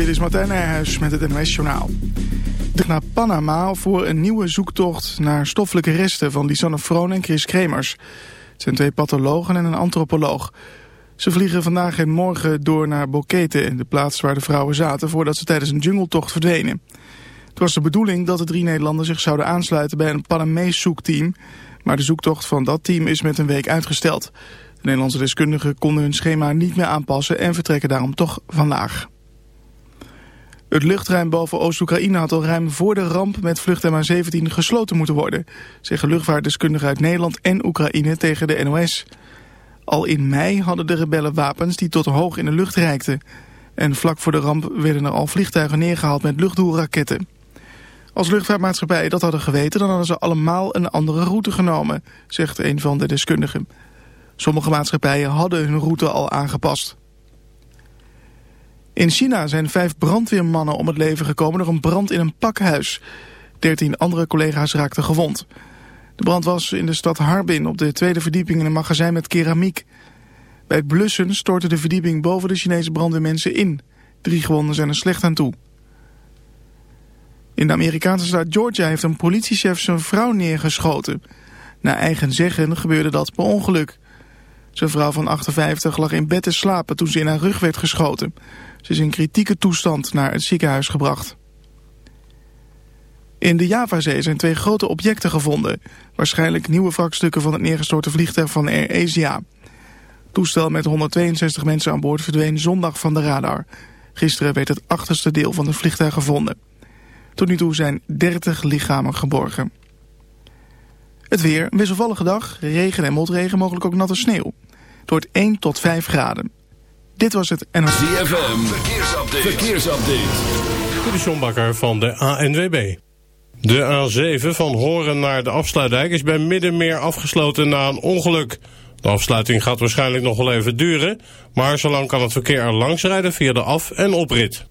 Dit is Martijn Nijhuis met het NOS Journaal. Naar Panama voor een nieuwe zoektocht naar stoffelijke resten van Lisanne Froon en Chris Kremers. Het zijn twee pathologen en een antropoloog. Ze vliegen vandaag en morgen door naar Bokete, de plaats waar de vrouwen zaten, voordat ze tijdens een jungletocht verdwenen. Het was de bedoeling dat de drie Nederlanders zich zouden aansluiten bij een Panamees zoekteam, maar de zoektocht van dat team is met een week uitgesteld. De Nederlandse deskundigen konden hun schema niet meer aanpassen en vertrekken daarom toch vandaag. Het luchtruim boven Oost-Oekraïne had al ruim voor de ramp met vlucht MH17 gesloten moeten worden, zeggen luchtvaartdeskundigen uit Nederland en Oekraïne tegen de NOS. Al in mei hadden de rebellen wapens die tot hoog in de lucht reikten. En vlak voor de ramp werden er al vliegtuigen neergehaald met luchtdoelraketten. Als luchtvaartmaatschappij dat hadden geweten, dan hadden ze allemaal een andere route genomen, zegt een van de deskundigen. Sommige maatschappijen hadden hun route al aangepast. In China zijn vijf brandweermannen om het leven gekomen door een brand in een pakhuis. Dertien andere collega's raakten gewond. De brand was in de stad Harbin op de tweede verdieping in een magazijn met keramiek. Bij het blussen stortte de verdieping boven de Chinese brandweermensen in. Drie gewonden zijn er slecht aan toe. In de Amerikaanse staat Georgia heeft een politiechef zijn vrouw neergeschoten. Na eigen zeggen gebeurde dat per ongeluk. Zijn vrouw van 58 lag in bed te slapen toen ze in haar rug werd geschoten. Ze is in kritieke toestand naar het ziekenhuis gebracht. In de Javazee zijn twee grote objecten gevonden. Waarschijnlijk nieuwe wrakstukken van het neergestorte vliegtuig van Air Asia. Toestel met 162 mensen aan boord verdween zondag van de radar. Gisteren werd het achterste deel van het vliegtuig gevonden. Tot nu toe zijn 30 lichamen geborgen. Het weer, een wisselvallige dag, regen en motregen, mogelijk ook natte sneeuw. Het wordt 1 tot 5 graden. Dit was het NOS. ZFM, verkeersupdate. verkeersupdate. De van de ANWB. De A7 van Horen naar de afsluitdijk is bij Middenmeer afgesloten na een ongeluk. De afsluiting gaat waarschijnlijk nog wel even duren, maar zolang kan het verkeer er langs rijden via de af- en oprit.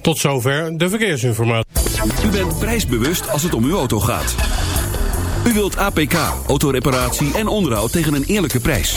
Tot zover de verkeersinformatie. U bent prijsbewust als het om uw auto gaat. U wilt APK, autoreparatie en onderhoud tegen een eerlijke prijs.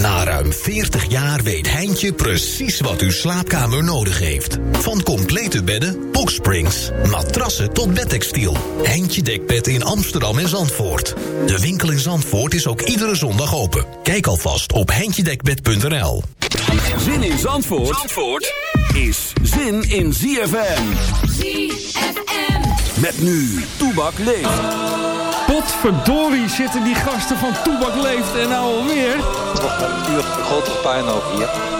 Na ruim 40 jaar weet Heintje precies wat uw slaapkamer nodig heeft. Van complete bedden, boxsprings, matrassen tot bedtextiel. Heintje Dekbed in Amsterdam en Zandvoort. De winkel in Zandvoort is ook iedere zondag open. Kijk alvast op heintjedekbed.nl. Zin in Zandvoort, Zandvoort is zin in ZFM. ZFM. Met nu, Toebak leeft. Potverdorie zitten die gasten van Toebak Leeft en nou alweer. Wordt een uur grotere puinhoop hier.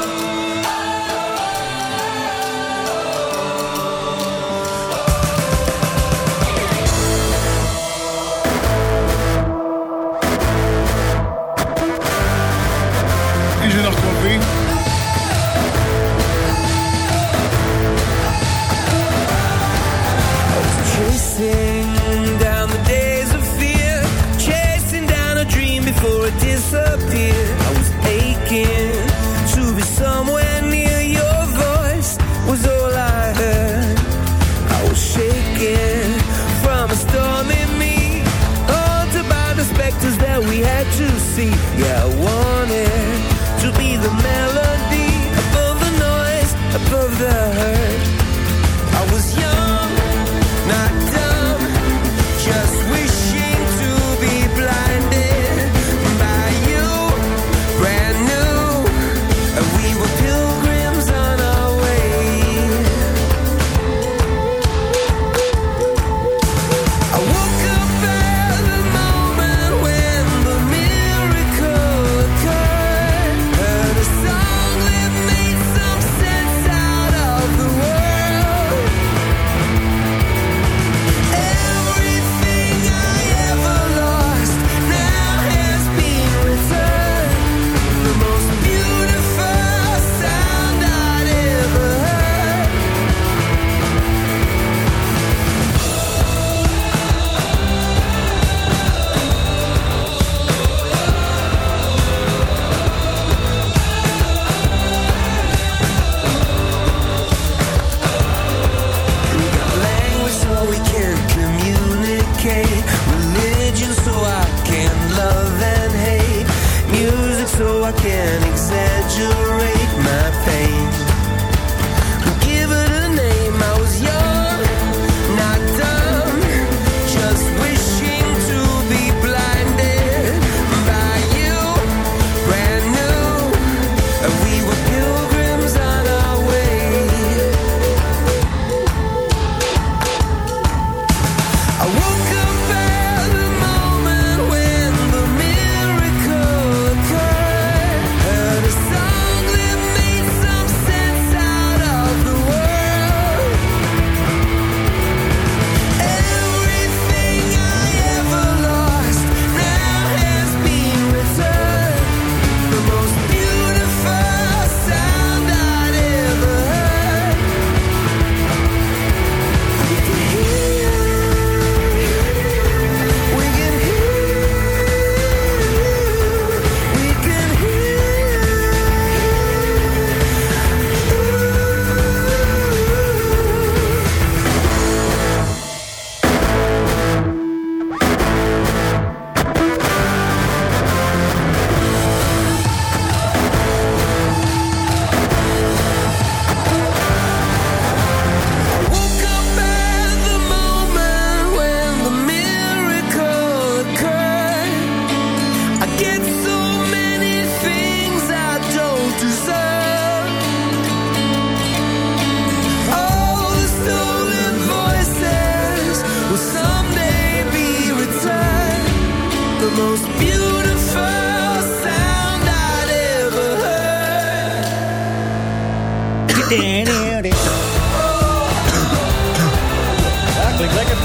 See. Heard. Ja, klinkt lekker.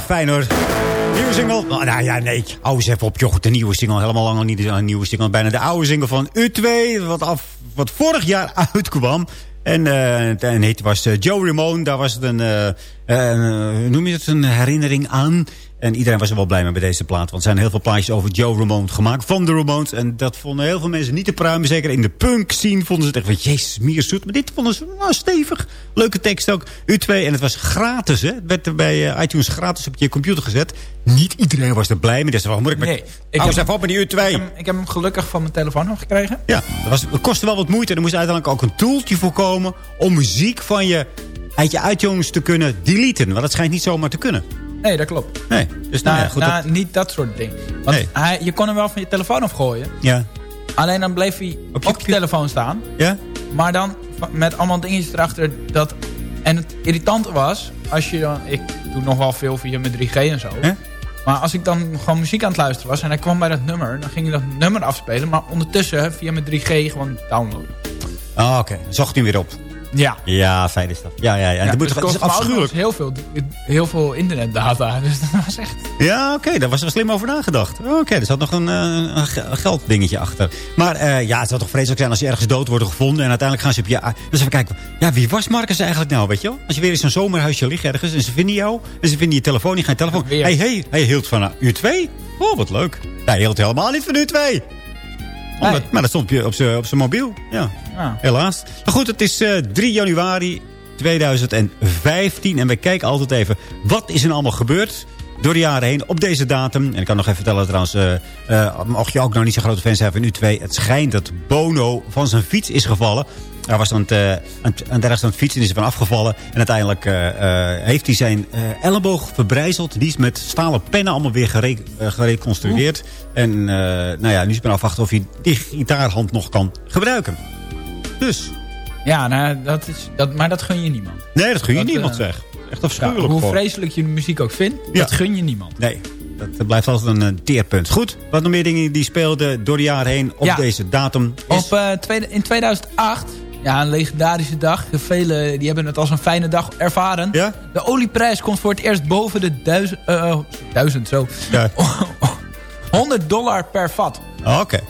Fijn hoor. Nieuwe single. Oh, nou ja, nee. Hou eens op, joh. De nieuwe single. Helemaal lang nog niet een nieuwe single. Bijna de oude single van U2. Wat, af, wat vorig jaar uitkwam. En, eh en het was eh, Joe Ramone. Daar was het een, eh, noem je het, een herinnering aan. En iedereen was er wel blij mee bij deze plaat. Want er zijn heel veel plaatjes over Joe Ramone gemaakt. Van de Ramones. En dat vonden heel veel mensen niet te pruimen. Zeker in de punk scene vonden ze het echt van... Jezus, meer zoet. Maar dit vonden ze nou, stevig. Leuke tekst ook. U2. En het was gratis, hè. Het werd er bij eh, iTunes gratis op je computer gezet. Niet iedereen was er blij mee. Dus waarom moet ik met... Nee, ik Hou even op met die U2. ik, heb, hem- ik heb hem gelukkig van mijn telefoon afgekregen. Ja, dat was, kostte wel wat moeite. Er moest uiteindelijk ook een toeltje voor komen... om muziek van je uit je iTunes te kunnen deleten. Want dat schijnt niet zomaar te kunnen. Nee, dat klopt. Nee, dus nou, ja, goed. dat- niet dat soort dingen. Want Nee. hij, je kon hem wel van je telefoon afgooien. ja. Alleen dan bleef hij op je, telefoon staan. Ja? Maar dan met allemaal dingetjes erachter. Dat, en het irritante was, als je dan... Ik doe nog wel veel via mijn 3G en zo. Hè? Maar als ik dan gewoon muziek aan het luisteren was... en hij kwam bij dat nummer, dan ging hij dat nummer afspelen. Maar ondertussen via mijn 3G gewoon downloaden. Ah, oké. Zocht hij weer op. Ja. Ja, fijn is dat. Ja, ja, ja. Ja, moet het is afschuwelijk. heel veel, heel veel internetdata. Dus dat was echt... Ja, oké, daar was er slim over nagedacht. Oké, er zat nog een, een gelddingetje achter. Maar eh, ja, het zou toch vreselijk zijn als je ergens dood wordt gevonden... en uiteindelijk gaan ze op je... Dus even kijken, ja, wie was Marcus eigenlijk nou, weet je wel? Als je weer in zo'n zomerhuisje ligt ergens en ze vinden jou... en ze vinden je telefoon, je gaat je telefoon... Hé, hey, hey, hij hield van uh, U2? Oh, wat leuk. Hij hield helemaal niet van U2. Omdat, Nee. Maar dat stond op je- op zijn op zijn mobiel. Ja, Ja. helaas. Maar goed, het is eh 3 januari 2015. En we kijken altijd even, wat is er allemaal gebeurd door de jaren heen op deze datum. En ik kan nog even vertellen trouwens, eh eh, mocht je ook nog niet zo'n grote fan zijn van U2. Het schijnt dat Bono van zijn fiets is gevallen. Hij was aan het, eh, aan het, aan het ergens aan het fietsen en is er van afgevallen. En uiteindelijk heeft hij zijn elleboog verbrijzeld. Die is met stalen pennen allemaal weer gere gereconstrueerd. En nou ja, nu is men afwachten of hij die gitaarhand nog kan gebruiken. Dus, Ja, nou, dat is, dat, maar dat gun je niemand. nee, dat gun je Dat, niemand eh, Echt Ja, afschuwelijk hoe gewoon. vreselijk je de muziek ook vindt, Ja. dat gun je niemand. Nee, dat blijft altijd een, eh, teerpunt. Goed, wat nog meer dingen die speelden door de jaren heen op Ja. deze datum is... Op, eh, tweede, in 2008, ja, een legendarische dag. Velen die hebben het als een fijne dag ervaren. Ja? De olieprijs komt voor het eerst boven de duizend, eh, duizend zo. Ja. 100 dollar per vat. Oh, Oké.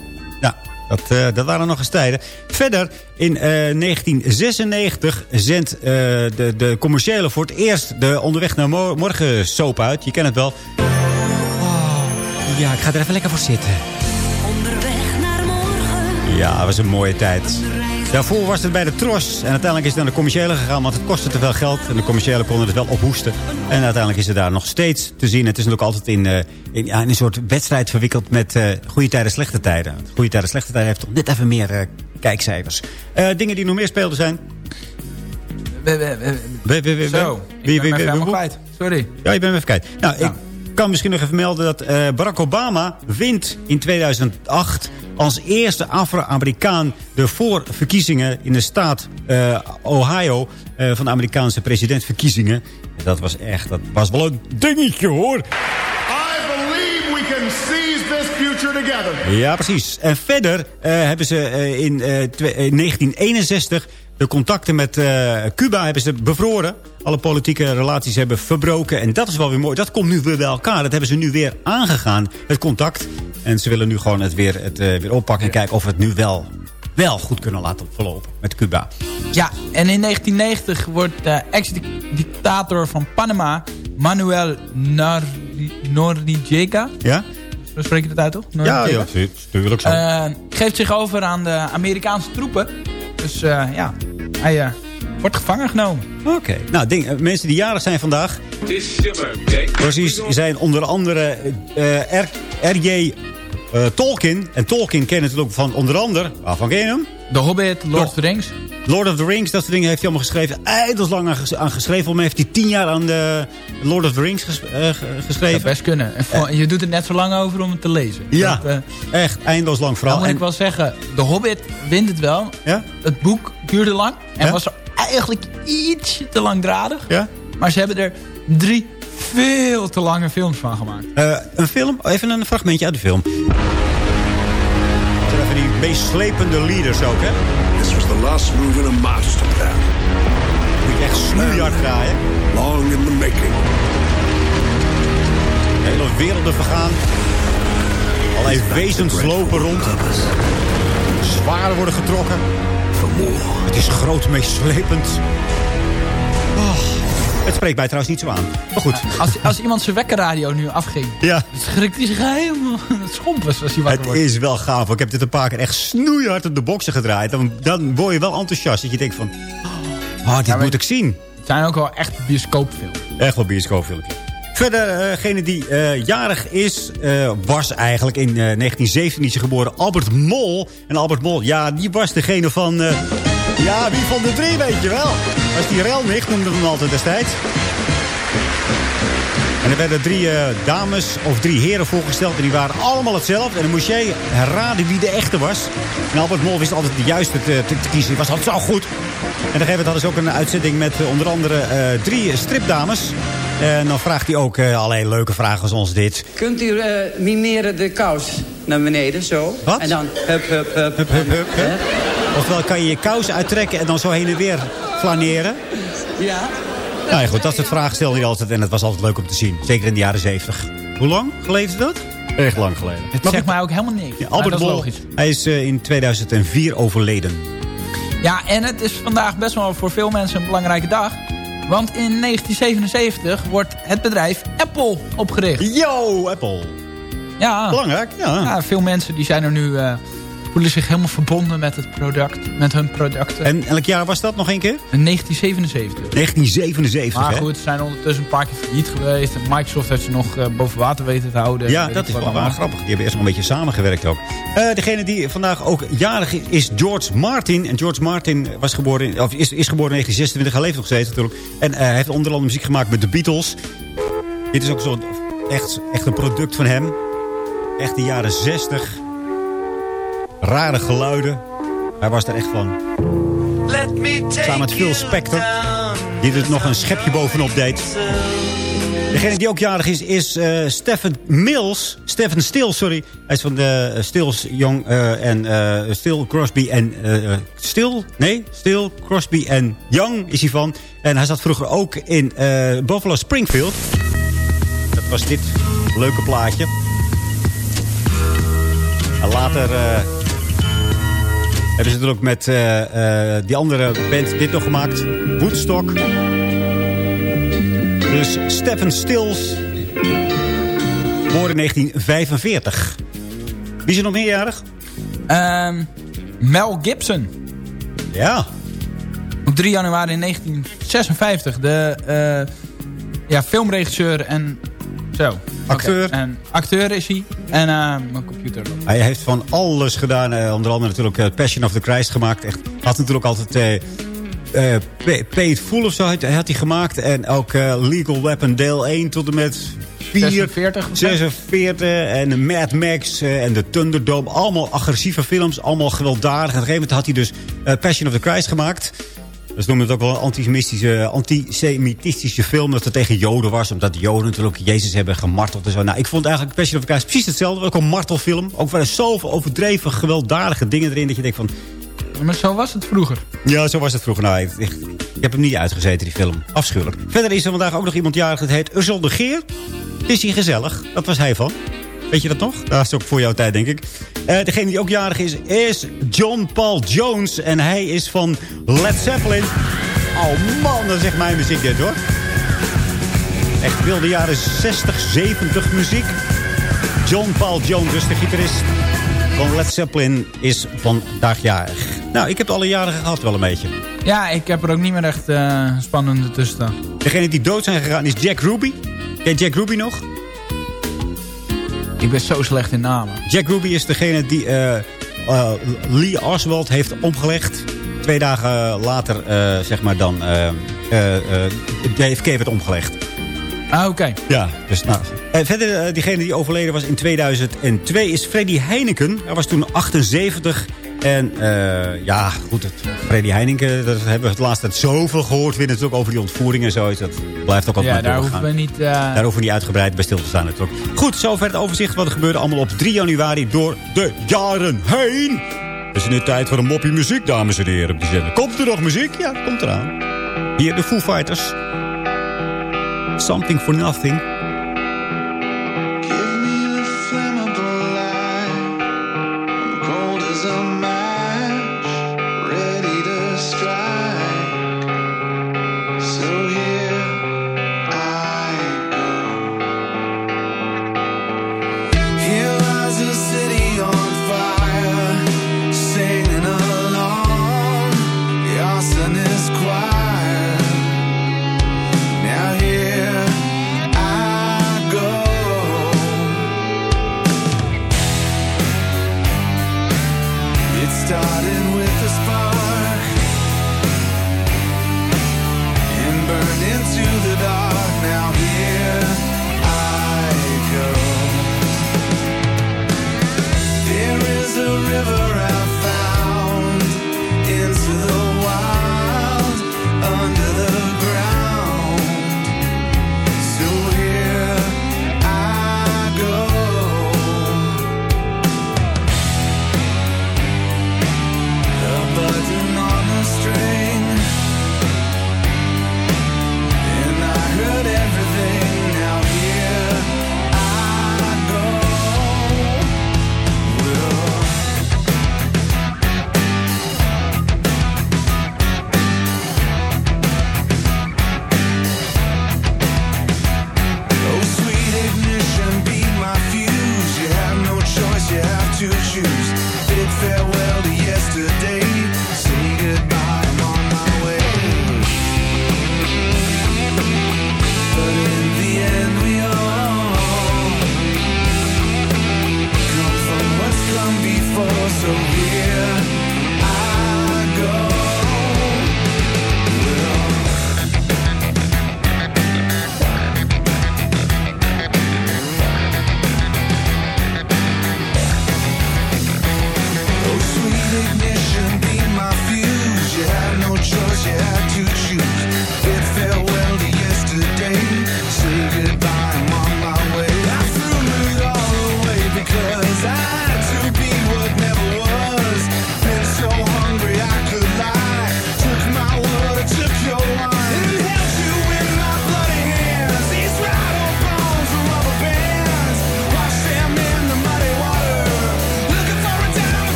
Nou, dat, eh, dat waren nog eens tijden. Verder, in eh, 1996 zendt eh, de, de commerciële voor het eerst de Onderweg naar Mo- Morgen soap uit. Je kent het wel. Oh, ja, ik ga er even lekker voor zitten. Onderweg naar morgen. Ja, dat was een mooie tijd. Daarvoor was het bij de Tros. En uiteindelijk is het naar de commerciële gegaan, want het kostte te veel geld. En de commerciële konden het wel ophoesten. En uiteindelijk is het daar nog steeds te zien. Het is natuurlijk altijd in, eh, in, ja, in een soort wedstrijd verwikkeld met uh, goede tijden, slechte tijden. Goede tijden, slechte tijden heeft toch net even meer uh, kijkcijfers. dingen die nog meer speelden zijn... We, we, we, Zo, ik ben helemaal kwijt. Sorry. Ja, je bent me even kwijt. Nou, ik kan misschien nog even melden dat Barack Obama wint in 2008 als eerste Afro-Amerikaan de voorverkiezingen in de staat uh, Ohio uh, van de Amerikaanse presidentsverkiezingen. Dat was echt, dat was wel een dingetje hoor. I believe we can seize this future together. Ja, precies. En verder uh, hebben ze in 1961 de contacten met uh, Cuba hebben ze bevroren. Alle politieke relaties hebben verbroken. En dat is wel weer mooi. Dat komt nu weer bij elkaar. Dat hebben ze nu weer aangegaan, het contact. En ze willen nu gewoon het weer, het, uh, weer oppakken... en kijken of we het nu wel, wel goed kunnen laten verlopen met Cuba. Ja, en in 1990 wordt de ex-dictator van Panama... Manuel Noriega... Ja? Spreek je dat uit, toch? Ja, ja, natuurlijk zo. Uh, geeft zich over aan de Amerikaanse troepen. Dus uh, ja, hij uh, wordt gevangen genomen. Oké. Nou, ding, uh, mensen die jarig zijn vandaag... Precies, zijn onder andere R.J. Tolkien. En Tolkien kennen natuurlijk van onder andere... Waarvan ken je hem? The Hobbit, Lord of the Rings. Lord of the Rings, dat soort dingen heeft hij allemaal geschreven. Eindels lang aan, aan geschreven. Volgens heeft hij tien jaar aan de Lord of the Rings ges, uh, geschreven. Dat best kunnen. En voor, je doet het net zo lang over om het te lezen. Ja, dat, uh, echt. Eindeloos lang vooral. Dan moet ik wel zeggen, The Hobbit wint het wel. Ja? Het boek duurde lang. En ja? was er eigenlijk iets te langdradig. Ja? Maar ze hebben er drie veel te lange films van gemaakt. Uh, een film? Even een fragmentje uit de film. Even die meeslepende leaders ook, hè? This was the last move in a masterplan. Moet je echt snoeihard draaien. Long in the making. Hele werelden vergaan. Allerlei wezens lopen rond. Zwaarden worden getrokken. Het is groot, meeslepend. Oh. Het spreekt mij trouwens niet zo aan. Maar goed. Als, als iemand zijn wekkerradio nu afging... Ja. schrikt hij zich helemaal het schompers als hij wakker Het wordt. is wel gaaf. Ik heb dit een paar keer echt snoeihard op de boksen gedraaid. Dan, dan word je wel enthousiast. Dat je denkt van... Oh, dit Ja, moet ik zien. Het zijn ook wel echt bioscoopfilms. Echt wel bioscoopfilmpje. Verder, degene die eh, jarig is, eh, was eigenlijk in eh, 1917 is hij geboren Albert Mol. En Albert Mol, ja, die was degene van... ja, wie van de drie, weet je wel. Was die Relnicht, noemden we hem altijd destijds. En er werden drie eh, dames of drie heren voorgesteld. En die waren allemaal hetzelfde. En dan moest jij raden wie de echte was. En Albert Mol wist altijd de juiste te, te, te kiezen. Die was altijd zo goed. En op een hadden ze ook een uitzending met eh, onder andere eh, drie stripdames. En dan vraagt hij ook allerlei leuke vragen zoals dit. Kunt u mimeren de kous naar beneden, zo? Wat? En dan hup, hup, hup. Hup, hup, hup, hup. Ofwel kan je je kous uittrekken en dan zo heen en weer flaneren. Ja. Nou ja, goed, dat soort vragen stelde hij altijd. En het was altijd leuk om te zien. Zeker in de jaren zeventig. Hoe lang geleden is dat? Erg lang geleden. Het zegt mij ook helemaal niks. Ja, Albert maar dat is Mol, logisch. hij is uh, in 2004 overleden. Ja, en het is vandaag best wel voor veel mensen een belangrijke dag. Want in 1977 wordt het bedrijf Apple opgericht. Yo, Apple. Ja. Belangrijk, ja. ja veel mensen die zijn er nu... Uh, voelen zich helemaal verbonden met het product, met hun producten. En elk jaar was dat nog een keer? In 1977. 1977, Maar hè? goed, ze zijn ondertussen een paar keer failliet geweest. Microsoft heeft ze nog uh, boven water weten te houden. Ja, dat is wel grappig. Die hebben eerst nog een beetje samengewerkt ook. Uh, degene die vandaag ook jarig is, is George Martin. En George Martin was geboren in, of is, is geboren in 1926. Hij leeft nog steeds natuurlijk. En uh, hij heeft onder andere muziek gemaakt met de Beatles. Dit is ook zo echt, echt een product van hem. Echt de jaren 60. Rare geluiden. Hij was er echt van. Samen met Phil Spector. Die er nog een schepje bovenop deed. Degene die ook jarig is, is uh, Stephen Mills. Stephen Still, sorry. Hij is van de uh, Stills Young uh, en Still Crosby en... Still? Nee, Still Crosby en Young is hij van. En hij zat vroeger ook in Buffalo Springfield. Dat was dit leuke plaatje. En later hebben ze natuurlijk met die andere band dit nog gemaakt. Woodstock. Dus Stephen Stills. Geboren in 1945. Wie is er nog meerjarig? Um, Mel Gibson. Ja. Op 3 januari 1956. De uh, ja, filmregisseur en zo. Acteur. Okay. En acteur is hij. En uh, mijn computer. Hij heeft van alles gedaan. Uh, onder andere natuurlijk uh, Passion of the Christ gemaakt. Echt, had natuurlijk altijd... Uh, Pay Full of zo had, had hij gemaakt. En ook Legal Weapon deel 1 tot en met 4, 46. 46 en Mad Max en de Thunderdome. Allemaal agressieve films, allemaal gewelddadig. En op een gegeven moment had hij dus Passion of the Christ gemaakt. Dus noemen het ook wel een antisemitische, antisemitistische film. Dat het tegen Joden was. Omdat de Joden natuurlijk Jezus hebben gemarteld en zo. Nou, ik vond eigenlijk Passion of Christ precies hetzelfde. Ook een martelfilm. Ook wel zoveel overdreven, gewelddadige dingen erin. Dat je denkt van... Maar zo was het vroeger. Ja, zo was het vroeger. Nou, ik, ik, ik heb hem niet uitgezeten, die film. Afschuwelijk. Verder is er vandaag ook nog iemand jarig. Het heet Ursel de Geer. Is hij gezellig? Dat was hij van. Weet je dat nog? Dat is ook voor jouw tijd, denk ik. Uh, degene die ook jarig is, is John Paul Jones. En hij is van Led Zeppelin. Oh man, dat echt mijn muziek dit hoor. Echt wilde jaren 60, 70 muziek. John Paul Jones, dus de gitarist van Led Zeppelin, is vandaag jarig. Nou, ik heb alle jaren gehad wel een beetje. Ja, ik heb er ook niet meer echt uh, spannende tussen. Degene die dood zijn gegaan is Jack Ruby. Ken Jack Ruby nog? Ik ben zo slecht in namen. Jack Ruby is degene die uh, uh, Lee Oswald heeft omgelegd. Twee dagen later, uh, zeg maar dan, JFK werd omgelegd. Ah, oké. Okay. Ja, dus nou. En verder, diegene die overleden was in 2002 is Freddy Heineken. Hij was toen 78 en uh, ja, goed, het, Freddy Heineken, dat hebben we het laatste tijd zoveel gehoord. Weer natuurlijk over die ontvoering en zo. Dat blijft ook altijd ja, daar hoeven we niet... Uh... Daar hoeven we niet uitgebreid bij stil te staan natuurlijk. Goed, zover het overzicht wat er gebeurde allemaal op 3 januari door de jaren heen. Het is nu tijd voor een moppie muziek, dames en heren. Op die zender. Komt er nog muziek? Ja, komt eraan. Hier de Foo Fighters. Something for Nothing.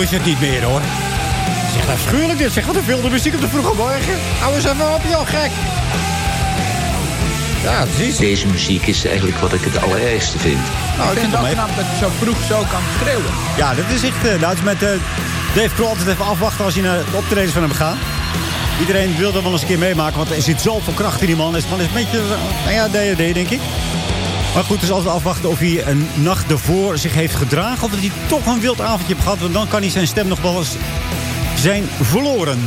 Is het niet meer hoor. Zeg afschuwelijk dit. Zeg wat een wilde muziek op de vroege morgen. Hou eens even op, joh, gek. Ja, precies. Deze muziek is eigenlijk wat ik het allerergste vind. Nou, ik vind het wel knap dat je zo vroeg zo kan schreeuwen. Ja, dat is echt... Uh, nou, het is met uh, Dave Kroll altijd even afwachten als je naar de optredens van hem gaat. Iedereen wil dat wel eens een keer meemaken, want er zit zoveel kracht in die man. Hij is een beetje, uh, nou ja, denk ik. Maar goed, dus altijd afwachten of hij een nacht ervoor zich heeft gedragen... of dat hij toch een wild avondje heeft gehad. Want dan kan hij zijn stem nog wel eens zijn verloren.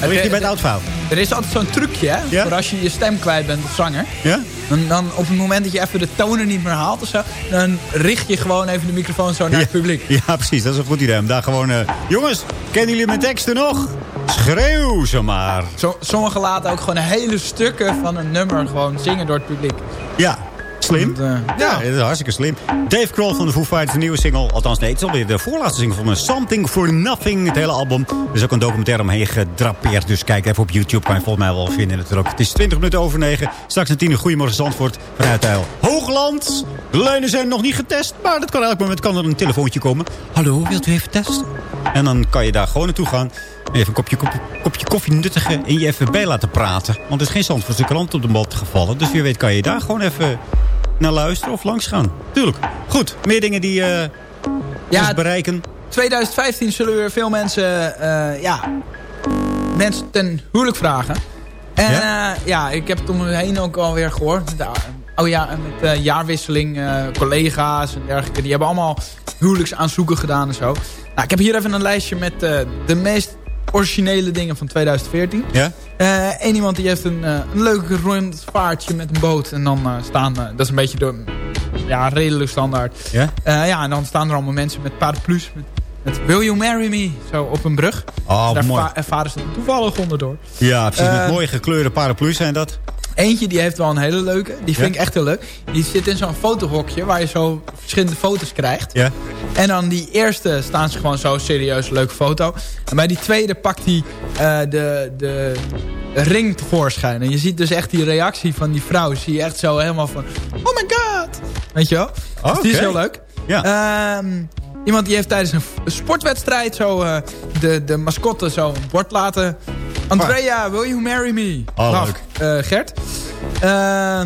Dan ligt hij bij het oudfout. Er is altijd zo'n trucje, hè? Ja? Voor als je je stem kwijt bent als zanger. Ja? Dan, dan op het moment dat je even de tonen niet meer haalt of zo... dan richt je gewoon even de microfoon zo naar het publiek. Ja, precies. Dat is een goed idee. Daar gewoon... Uh, jongens, kennen jullie mijn teksten nog? Schreeuw ze maar. Zo, sommigen laten ook gewoon hele stukken van een nummer gewoon zingen door het publiek. Ja, Slim. Dat, uh, ja, is hartstikke slim. Dave Kroll van de Foo Fighters, de nieuwe single. Althans, nee, het is alweer de voorlaatste single van me. Something for Nothing, het hele album. Er is ook een documentaire omheen gedrapeerd. Dus kijk even op YouTube, kan je volgens mij wel vinden natuurlijk. Het is 20 minuten over 9. Straks een tien uur. Goedemorgen Zandvoort vanuit Heil. Hoogland. De lijnen zijn nog niet getest. Maar dat kan elk moment kan er een telefoontje komen. Hallo, wilt u even testen? En dan kan je daar gewoon naartoe gaan. Even een kopje, kopje, kopje koffie nuttigen en je even bij laten praten. Want er is geen Zandvoortse krant op de bot gevallen. Dus wie weet kan je daar gewoon even naar luisteren of langs gaan. Tuurlijk. Goed, meer dingen die uh, ja, ons bereiken. 2015 zullen weer veel mensen, uh, ja, mensen ten huwelijk vragen. En ja, uh, ja ik heb het om me heen ook alweer gehoord. Oh ja, met uh, jaarwisseling, collega's en dergelijke. Die hebben allemaal huwelijksaanzoeken gedaan en zo. Nou, ik heb hier even een lijstje met de meest originele dingen van 2014. Ja? Uh, en iemand die heeft een, uh, een leuk rondvaartje met een boot. En dan uh, staan, dat is een beetje de, ja, redelijk standaard. Ja? ja, en dan staan er allemaal mensen met paraplu's. Met, met Will You Marry Me? Zo op een brug. Oh, Daar mooi. Va varen ze toevallig onderdoor. Ja, precies. met mooie gekleurde paraplu's zijn dat. Eentje die heeft wel een hele leuke. Die vind ja? ik echt heel leuk. Die zit in zo'n fotohokje waar je zo verschillende foto's krijgt. Ja. En dan die eerste staan ze gewoon zo serieus leuke foto. En bij die tweede pakt hij uh, de, de ring tevoorschijn. En je ziet dus echt die reactie van die vrouw. Zie je echt zo helemaal van... Oh my god! Weet je wel? Oh, dus die okay. is heel leuk. Ja. Uh, iemand die heeft tijdens een sportwedstrijd zo uh, de, de mascotte zo een bord laten... Andrea, will you marry me? Oh, leuk. Uh, Gert. Uh,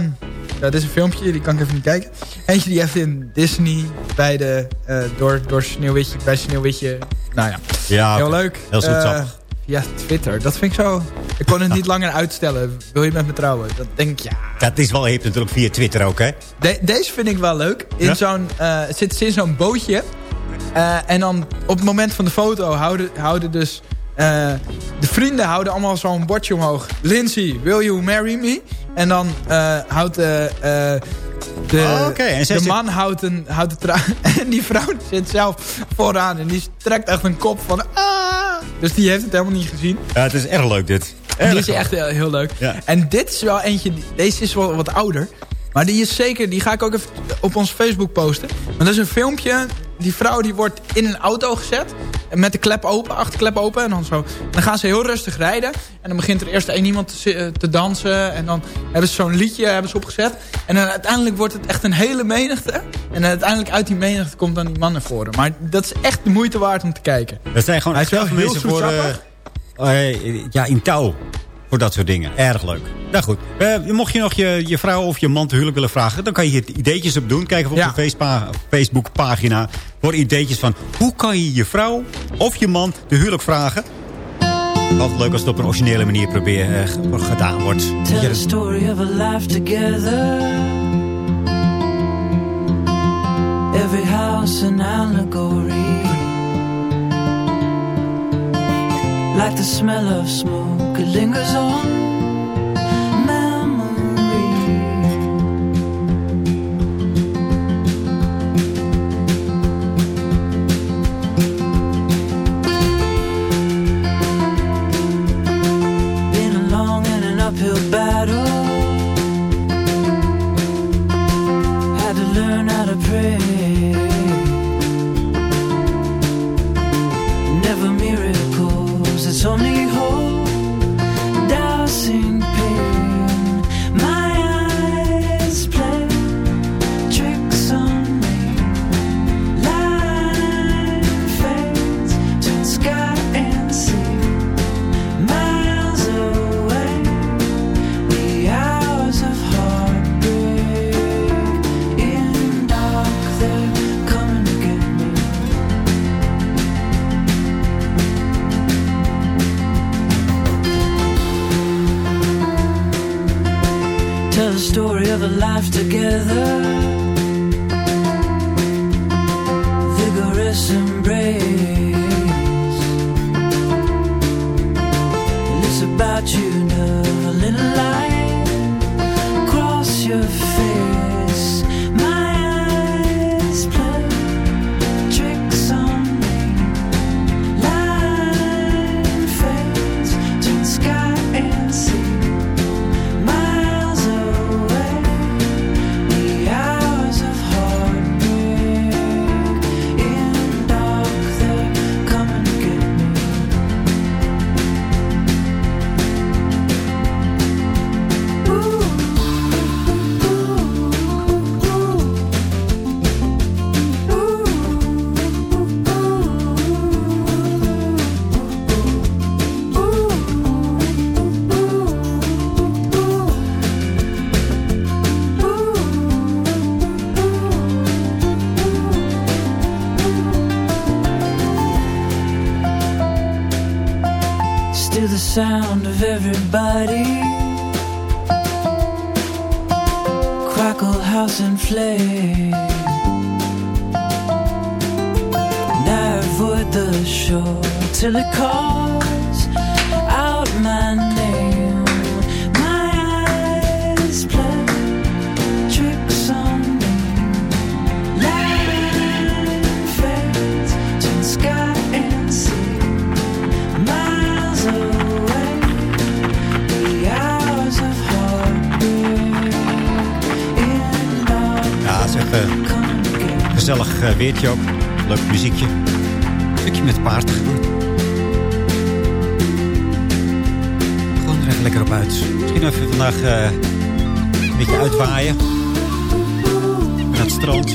dat is een filmpje, die kan ik even niet kijken. Eentje die heeft in Disney bij de, uh, door, door Sneeuwwitje, bij Sneeuwwitje. Nou ja, ja heel leuk. Heel zoetsappig. Ja, Twitter. Dat vind ik zo... Ik kon het niet langer uitstellen. Wil je met me trouwen? Dat denk ik, ja... Dat is wel hip natuurlijk via Twitter ook, hè? De, deze vind ik wel leuk. In Ja? zo'n... Uh, zit ze in zo'n bootje. Uh, en dan op het moment van de foto houden, houden dus... Uh, de vrienden houden allemaal zo'n bordje omhoog. Lindsay, will you marry me? En dan uh, houdt de, uh, de, oh, okay. en de man houdt een, houdt. En die vrouw zit zelf vooraan. En die trekt echt een kop van... Ah! Dus die heeft het helemaal niet gezien. Ja, het is erg leuk dit. Erg die is echt heel, heel leuk. Ja. En dit is wel eentje... Deze is wel wat ouder. Maar die is zeker... Die ga ik ook even op ons Facebook posten. Maar dat is een filmpje... Die vrouw die wordt in een auto gezet. Met de klep open, achterklep open. En dan, zo. En dan gaan ze heel rustig rijden. En dan begint er eerst één iemand te, te dansen. En dan hebben ze zo'n liedje hebben ze opgezet. En dan uiteindelijk wordt het echt een hele menigte. En uiteindelijk uit die menigte komt dan die man naar voren. Maar dat is echt de moeite waard om te kijken. Dat zijn gewoon Hij is wel heel mensen voor, uh, ja, in touw. Voor dat soort dingen. Erg leuk. Nou goed. Uh, mocht je nog je, je vrouw of je man te huwelijk willen vragen... dan kan je hier ideetjes op doen. Kijk even op ja. de Facebook-pagina voor ideetjes van... hoe kan je je vrouw of je man te huwelijk vragen... Altijd leuk als het op een originele manier probeer, uh, gedaan wordt. Tell the story of a life together Every house an allegory Like the smell of smoke, it lingers on memory. Been along in an uphill battle. Had to learn how to pray. Never miracles, it's only hope. Shore till it calls out my name. My eyes play tricks on me. Light fades between sky and sea. Miles away, the hours of heartbreak in dark. Ja, zeg, eh, gezellig eh, weertje ook. Leuk muziekje. Met paard. Gewoon er even lekker op uit. Misschien even vandaag eh, een beetje uitwaaien. Naar het strand.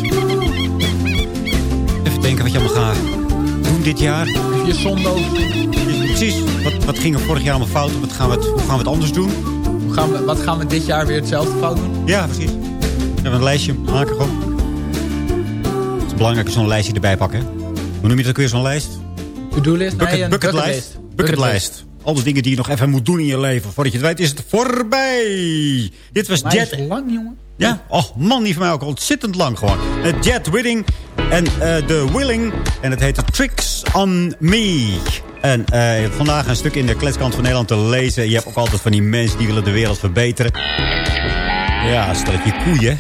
Even denken wat je allemaal gaat doen dit jaar. Je zonde Precies. Wat, wat ging er vorig jaar allemaal fout? Wat gaan we het, hoe gaan we het anders doen? Hoe gaan we, wat gaan we dit jaar weer hetzelfde fout doen? Ja, precies. We hebben een lijstje maken gewoon. Het is belangrijk zo'n lijstje erbij pakken. Hoe noem je dat ook weer zo'n lijst? To-do-list? Bucket, Nee, bucketlist. Bucketlist. Al die dingen die je nog even moet doen in je leven. Voordat je het weet is het voorbij. Dit was Jet... is lang, jongen. Ja, oh man, die van mij ook ontzettend lang gewoon. Uh, Jet Whitting en eh The Willing. En het heet Tricks on Me. En eh, vandaag een stuk in de kletskant van Nederland te lezen. Je hebt ook altijd van die mensen die willen de wereld verbeteren. Ja, stel je koeien.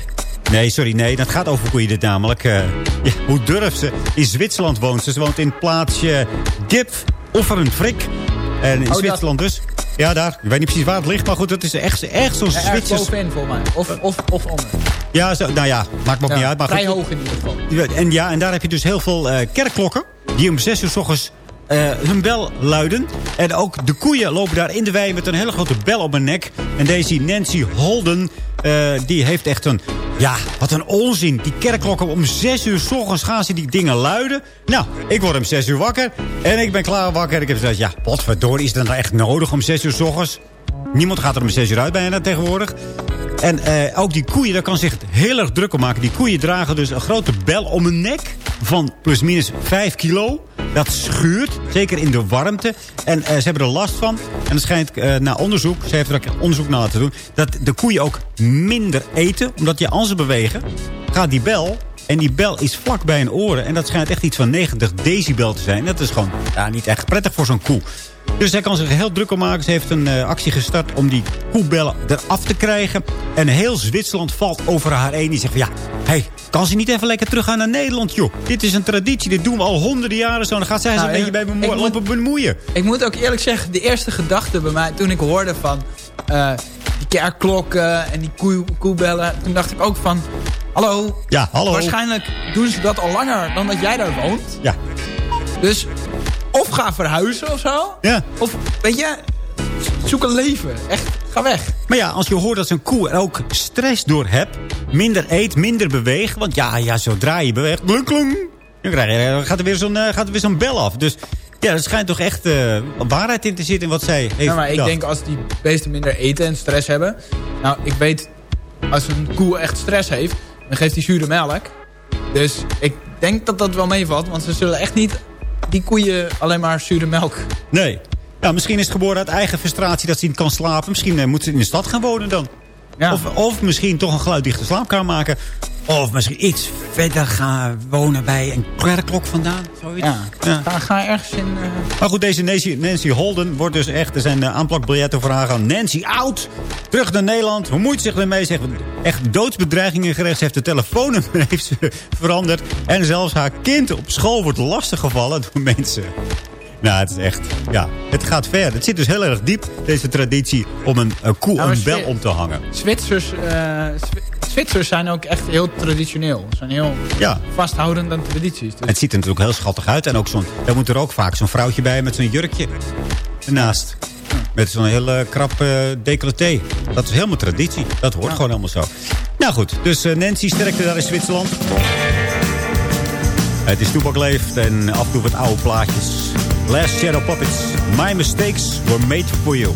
Nee, sorry, nee, dat gaat over koeien dit namelijk. Eh, ja, hoe durft ze? In Zwitserland woont ze. Ze woont in het plaatsje Gip Offeren-Frik. En in dat- Zwitserland dus. Ja, daar. Ik weet niet precies waar het ligt, maar goed, het is echt, echt zo'n Ergens Zwitsers... bovenin, volgens mij. Of, of, of onder. Ja, zo, nou ja, maakt me ook Ja, niet uit. Maar vrij goed. hoog in ieder geval. En ja, en daar heb je dus heel veel eh, kerkklokken. Die om zes uur s ochtends eh, hun bel luiden. En ook de koeien lopen daar in de wei met een hele grote bel op hun nek. En deze Nancy Holden, eh, die heeft echt een... Ja, wat een onzin. Die kerkklokken om zes uur s ochtends gaan ze die dingen luiden. Nou, ik word om zes uur wakker. En ik ben klaar wakker. Ik heb gezegd, ja, potverdorie, is dat nou echt nodig om zes uur s ochtends? Niemand gaat er om zes uur uit bijna tegenwoordig. En eh, ook die koeien, daar kan zich heel erg druk om maken. Die koeien dragen dus een grote bel om hun nek van plusminus 5 kilo. Dat schuurt, zeker in de warmte. En eh, ze hebben er last van. En het schijnt eh na onderzoek, ze heeft er ook onderzoek naar laten doen... dat de koeien ook minder eten, omdat je als ze bewegen... gaat die bel en die bel is vlak bij hun oren. En dat schijnt echt iets van 90 decibel te zijn. Dat is gewoon ja, niet echt prettig voor zo'n koe. Dus zij kan zich heel druk om maken. Ze heeft een eh, actie gestart om die koebellen eraf te krijgen. En heel Zwitserland valt over haar heen. Die zegt van ja, hey, kan ze niet even lekker teruggaan naar Nederland, joh? Dit is een traditie, dit doen we al honderden jaren zo. Dan gaat zij zich Nou, een beetje bij moet- lopen bemoeien. Ik moet ook eerlijk zeggen, de eerste gedachte bij mij... toen ik hoorde van eh, die kerkklokken en die koe, koebellen... toen dacht ik ook van... Hallo, Ja, hallo. waarschijnlijk doen ze dat al langer dan dat jij daar woont. Ja. Dus of ga verhuizen of zo. Ja. Of, weet je, zoek een leven. Echt, ga weg. Maar ja, als je hoort dat zo'n koe er ook stress door hebt... minder eet, minder beweegt... want ja, ja zodra je beweegt... Klunk, klunk, dan krijg je, dan gaat er weer zo'n eh, gaat er weer zo'n bel af. Dus ja, er schijnt toch echt eh, waarheid in te zitten... in wat zij heeft Ja, maar ik denk als die beesten minder eten en stress hebben... Nou, ik weet, als een koe echt stress heeft... dan geeft hij zure melk. Dus ik denk dat dat wel meevalt. Want ze zullen echt niet die koeien alleen maar zure melk... Nee. Nou, misschien is het geboren uit eigen frustratie dat ze niet kan slapen. Misschien eh, moet ze in de stad gaan wonen dan. Of, of misschien toch een geluiddichte slaapkamer maken. Of misschien iets verder gaan wonen bij een kerkklok vandaan. Zoiets. Ja, Ja. Ga, ga ergens in... eh, Maar goed, deze Nancy, Nancy Holden wordt dus echt... Er zijn uh, aanplakbiljetten voor haar. Nancy oud, terug naar Nederland. Hoe moet ze zich ermee? Ze heeft echt doodsbedreigingen gericht. Ze heeft de telefoonnummer heeft ze veranderd. En zelfs haar kind op school wordt lastiggevallen door mensen. Nou, het is echt... Ja, het gaat ver. Het zit dus heel erg diep, deze traditie... om een uh, koe Nou, een bel om te hangen. Zwitsers, eh, Zwi- Zwitsers zijn ook echt heel traditioneel. Ze zijn heel Ja. vasthoudend aan tradities. Dus Het ziet er natuurlijk heel schattig uit. En ook zo'n, daar moet er ook vaak zo'n vrouwtje bij met zo'n jurkje ernaast. Met zo'n hele krap eh decolleté. Dat is helemaal traditie. Dat hoort gewoon helemaal zo. Nou goed, dus eh, Nancy sterkte daar in Zwitserland. Het is Toepak leeft en af en wat oude plaatjes. Last Shadow Puppets. My mistakes were made for you.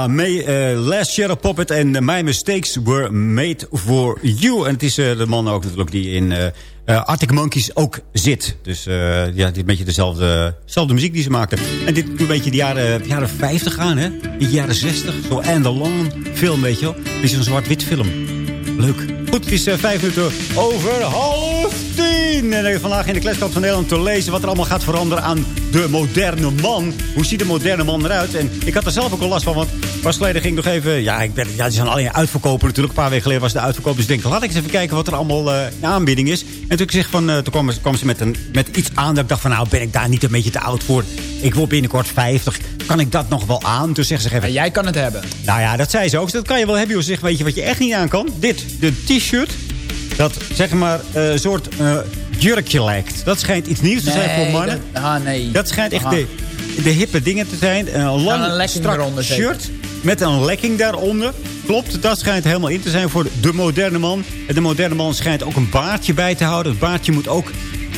Ja, May, eh, Last Shadow Puppet en eh, My Mistakes Were Made For You. En het is eh, de man ook natuurlijk die in eh, Arctic Monkeys ook zit. Dus ja, dit is een beetje dezelfde, dezelfde muziek die ze maakten. En dit doet een beetje de jaren, jaren 50 aan, hè? De jaren 60. Zo And the Lawn film, weet je wel. Dit is een zwart-wit film. Leuk. Goed, het is vijf minuten over half tien. En eh, vandaag in de Kleskant van Nederland te lezen... wat er allemaal gaat veranderen aan de moderne man. Hoe ziet de moderne man eruit? En ik had er zelf ook al last van, want pas geleden ging ik nog even... Ja, ik ben, ja die zijn alleen uitverkopen natuurlijk. Een paar weken geleden was de uitverkoop. Dus ik denk, laat ik eens even kijken wat er allemaal eh, in aanbieding is. En toen, ik zeg van, eh, toen kwam, kwam ze met, een, met iets aan dat ik dacht van... nou, ben ik daar niet een beetje te oud voor? Ik word binnenkort 50. Kan ik dat nog wel aan? Toen zegt ze even... jij kan het hebben. Nou ja, dat zei ze ook. Dat kan je wel hebben. joh. Zeg, weet je wat je echt niet aan kan? Dit, de t-shirt. Dat zeg maar een soort eh, jurkje lijkt. Dat schijnt iets nieuws te zijn voor mannen. Dat, ah, nee. Dat schijnt echt Ah. de, de hippe dingen te zijn. Een lang, strak zeker. shirt met een lekking daaronder. Klopt, dat schijnt helemaal in te zijn voor de moderne man. En de moderne man schijnt ook een baardje bij te houden. Het baardje moet ook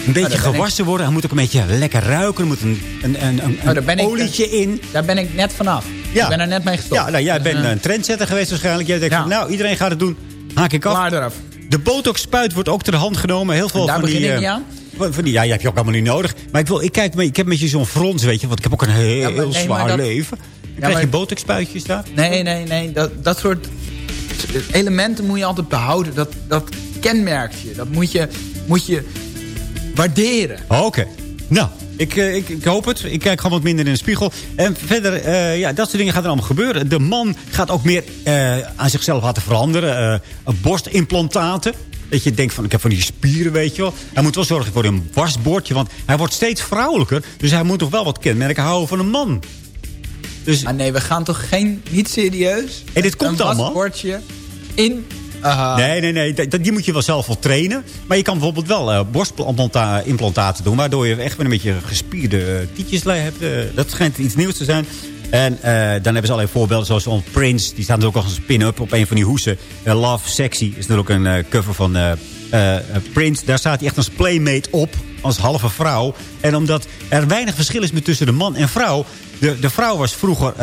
een beetje ik. gewassen worden. Hij moet ook een beetje lekker ruiken. Er moet een, een, een, een, Oh, ik- olietje in. Daar ben ik net vanaf. Ja. Ik ben er net mee gestopt. Ja, nou, jij Dus, bent eh, een trendsetter geweest waarschijnlijk. Jij denkt, Ja. van, nou, iedereen gaat het doen. Haak ik af. Klaar eraf. De botox-spuit wordt ook ter hand genomen. Heel veel daar van die, begin ik eh, niet aan? Van die, ja, die heb je ook allemaal niet nodig. Maar ik, wil, ik, kijk, ik heb een beetje zo'n frons, weet je. Want ik heb ook een heel, Ja, maar- nee, zwaar dat- leven. Ja, krijg je botox-spuitjes daar. Nee, nee, nee. Dat, dat soort elementen moet je altijd behouden. Dat, dat kenmerkt je. Dat moet je, moet je waarderen. Oké. Nou, ik, eh, ik, ik hoop het. Ik kijk gewoon wat minder in de spiegel. En verder, eh, ja, dat soort dingen gaat er allemaal gebeuren. De man gaat ook meer eh, aan zichzelf laten veranderen. Eh, borstimplantaten. Dat je denkt van, ik heb van die spieren, weet je wel. Hij moet wel zorgen voor een wasbordje. Want hij wordt steeds vrouwelijker. Dus hij moet toch wel wat kenmerken houden van een man. Dus, Maar nee, we gaan toch geen, niet serieus... En dit komt een allemaal? wasbordje in... uh, Nee, nee, nee. Die moet je wel zelf wel trainen. Maar je kan bijvoorbeeld wel eh borstimplantaten doen. Waardoor je echt weer een beetje gespierde eh, tietjes hebt. eh, dat schijnt iets nieuws te zijn. En dan hebben ze allerlei voorbeelden. Zoals zo'n Prince. Die staat ook als een spin-up op een van die hoesen. Love Sexy is ook een cover van Prince. Daar staat hij echt als playmate op. Als halve vrouw. En omdat er weinig verschil is met tussen de man en vrouw. De, de vrouw was vroeger...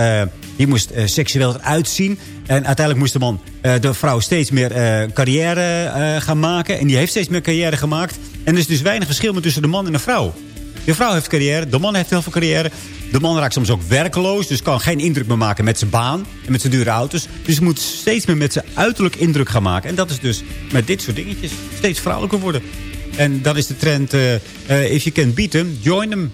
die moest eh, seksueel eruit zien. En uiteindelijk moest de man, eh, de vrouw steeds meer eh, carrière gaan maken. En die heeft steeds meer carrière gemaakt. En er is dus weinig verschil meer tussen de man en de vrouw. De vrouw heeft carrière, de man heeft heel veel carrière. De man raakt soms ook werkeloos, dus kan geen indruk meer maken met zijn baan en met zijn dure auto's. Dus moet steeds meer met zijn uiterlijk indruk gaan maken. En dat is dus met dit soort dingetjes steeds vrouwelijker worden. En dat is de trend, if you can beat them, join them.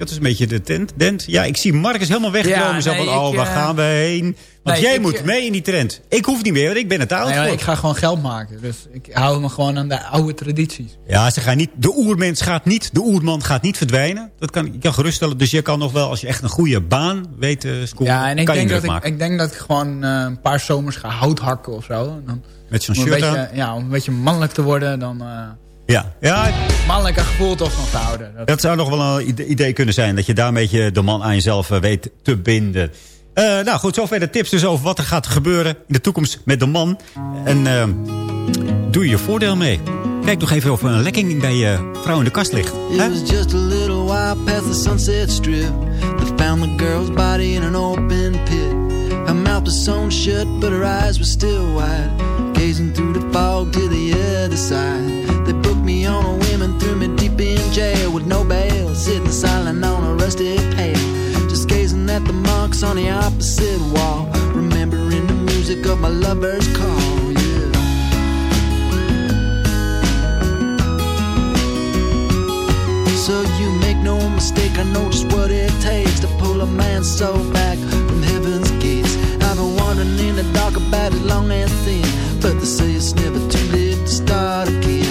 Dat is een beetje de tent. Dent. Ja, ik zie Marcus helemaal wegkomen. Zo nee, van, oh, ik, waar eh, gaan we heen? Want nee, jij ik, moet eh, mee in die trend. Ik hoef niet meer, want ik ben het oud Nee, ik ga gewoon geld maken. Dus ik hou me gewoon aan de oude tradities. Ja, ze gaan niet, de oermens gaat niet, de oerman gaat niet verdwijnen. Dat kan, je kan geruststellen. Dus je kan nog wel, als je echt een goede baan weet te scoren, Ja, en ik kan je denk, dat ik, ik denk dat ik gewoon eh, een paar zomers ga hout hakken of zo. En Dan, Met zo'n shirt beetje, aan. Ja, om een beetje mannelijk te worden. Dan eh Ja, ja mannelijke gevoel toch nog te houden. Dat- dat zou nog wel een ide- idee kunnen zijn. Dat je daar een beetje de man aan jezelf eh, weet te binden. Eh, nou goed, zover de tips dus over wat er gaat gebeuren in de toekomst met de man. En eh, doe je je voordeel mee. Kijk nog even of er een lekking bij je vrouw in de kast ligt. Hè? It was just a little while past the sunset strip They found the girl's body in an open pit Her mouth was sewn shut but her eyes were still wide Gazing through the fog to the other side on a whim and threw me deep in jail With no bail, sitting silent on a rusty pail Just gazing at the marks on the opposite wall Remembering the music of my lover's call, yeah So you make no mistake, I know just what it takes to pull a man's soul back from heaven's gates. I've been wandering in the dark about it long and thin, but they say it's never too late to start again.